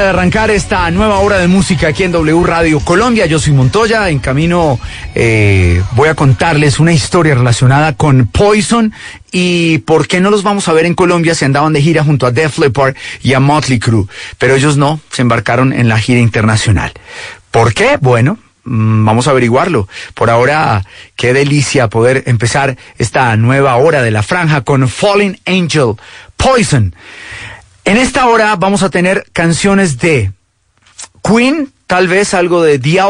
De arrancar esta nueva hora de música aquí en W Radio Colombia. Yo soy Montoya, en camino eh, voy a contarles una historia relacionada con Poison y por qué no los vamos a ver en Colombia si andaban de gira junto a Def Leppard y a Motley Crue, pero ellos no, se embarcaron en la gira internacional. ¿Por qué? Bueno, mm, Vamos a averiguarlo. Por ahora, qué delicia poder empezar esta nueva hora de la franja con Falling Angel, Poison. En esta hora vamos a tener canciones de Queen, tal vez algo de The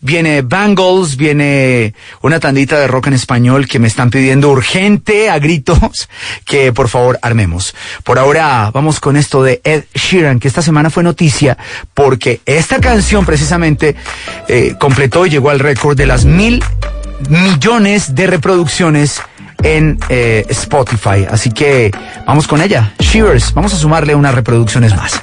viene Bangles, viene una tandita de rock en español que me están pidiendo urgente a gritos que por favor armemos. Por ahora vamos con esto de Ed Sheeran, que esta semana fue noticia porque esta canción precisamente eh, completó y llegó al récord de las mil millones de reproducciones en eh, Spotify. Así que vamos con ella. Shivers, vamos a sumarle unas reproducciones más.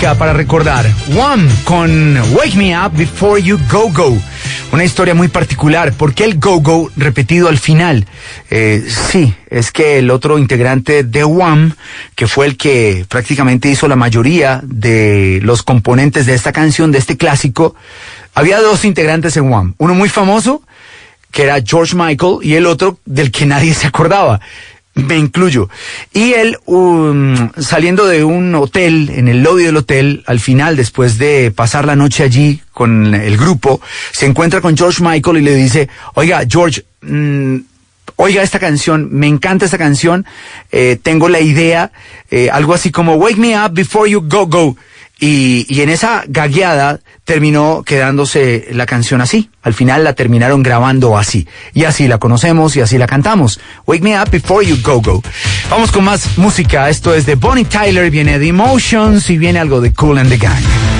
para recordar. One con Wake Me Up Before You Go Go. Una historia muy particular. ¿Por qué el Go Go repetido al final? Eh, sí, es que el otro integrante de One, que fue el que prácticamente hizo la mayoría de los componentes de esta canción, de este clásico, había dos integrantes en One. Uno muy famoso, que era George Michael, y el otro del que nadie se acordaba me incluyo. Y él, um, saliendo de un hotel, en el lobby del hotel, al final, después de pasar la noche allí con el grupo, se encuentra con George Michael y le dice, oiga, George, mm, oiga esta canción, me encanta esta canción, eh, tengo la idea, eh, algo así como, wake me up before you go, go. Y, y, en esa gagueada terminó quedándose la canción así. Al final la terminaron grabando así. Y así la conocemos y así la cantamos. Wake me up before you go go. Vamos con más música. Esto es de Bonnie Tyler, viene de Emotions y viene algo de Cool and the Gang.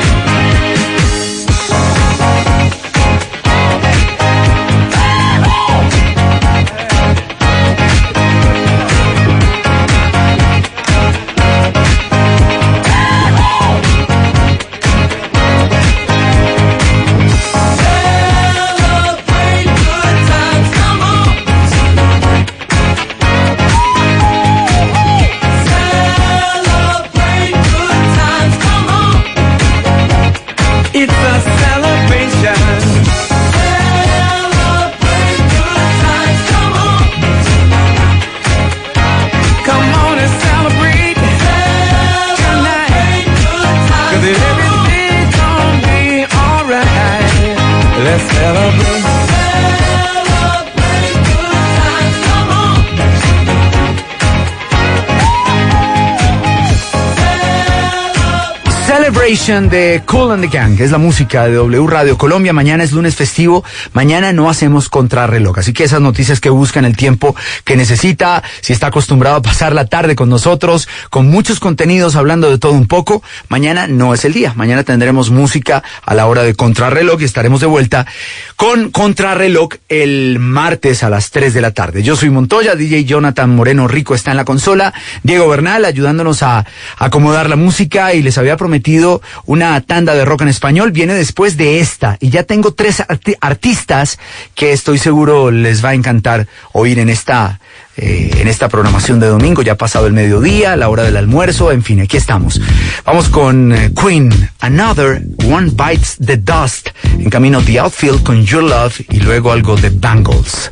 De Cool and the Gang, es la música de W Radio Colombia. Mañana es lunes festivo, mañana no hacemos contrarreloj. Así que esas noticias que buscan el tiempo que necesita, si está acostumbrado a pasar la tarde con nosotros, con muchos contenidos hablando de todo un poco, mañana no es el día. Mañana tendremos música a la hora de contrarreloj y estaremos de vuelta con contrarreloj el martes a las 3 de la tarde. Yo soy Montoya, DJ Jonathan Moreno Rico está en la consola, Diego Bernal ayudándonos a acomodar la música y les había prometido una tanda de rock en español, viene después de esta y ya tengo tres arti- artistas que estoy seguro les va a encantar oír en esta eh, en esta programación de domingo, ya ha pasado el mediodía, la hora del almuerzo, en fin, aquí estamos. Vamos con eh, Queen, Another One Bites the Dust, en camino The Outfield con Your Love y luego algo de Bangles.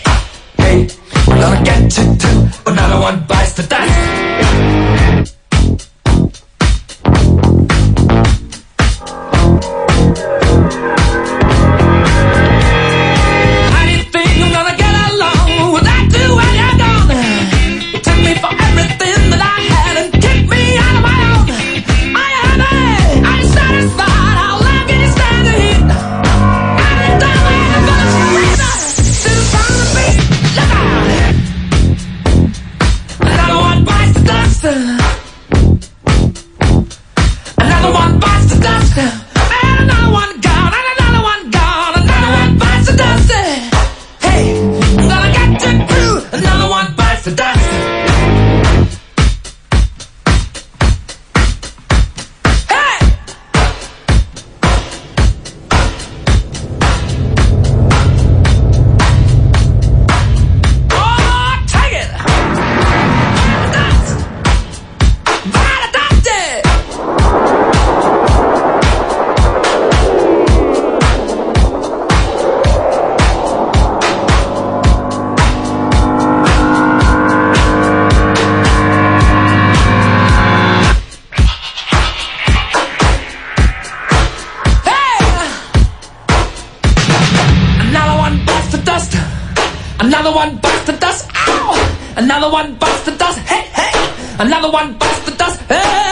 gonna get you too, but not I want bites the dance. dust, hey, hey. Another one bites the dust, hey.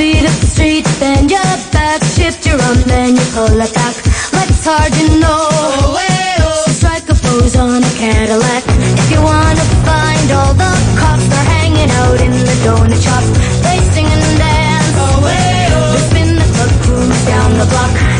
Feet up the street, bend your back, shift your arm, then you pull it back. Like it's hard, to know. Oh, so strike a pose on a Cadillac. If you wanna find all the cops, they're hanging out in the donut shop. They sing and dance. Oh, they spin the club cruise down the block.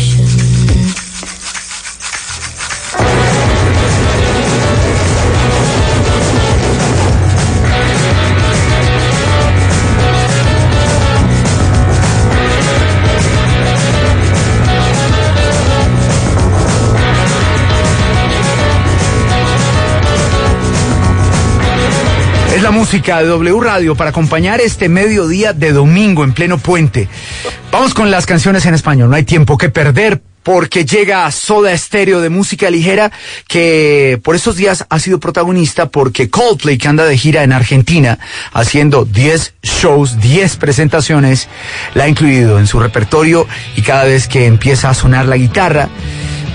Es la música de W Radio para acompañar este mediodía de domingo en pleno puente. Vamos con las canciones en español. No hay tiempo que perder porque llega Soda Estéreo de música ligera que por estos días ha sido protagonista porque Coldplay que anda de gira en Argentina haciendo 10 shows, 10 presentaciones, la ha incluido en su repertorio y cada vez que empieza a sonar la guitarra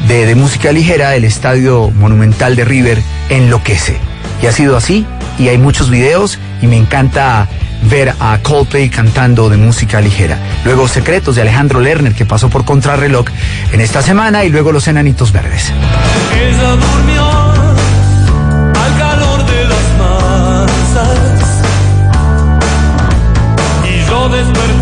de, de música ligera el estadio monumental de River enloquece. Y ha sido así y hay muchos videos y me encanta ver a Coldplay cantando de música ligera. Luego Secretos de Alejandro Lerner que pasó por Contrarreloj en esta semana y luego Los Enanitos Verdes. Ella durmió al calor de las masas y yo desperté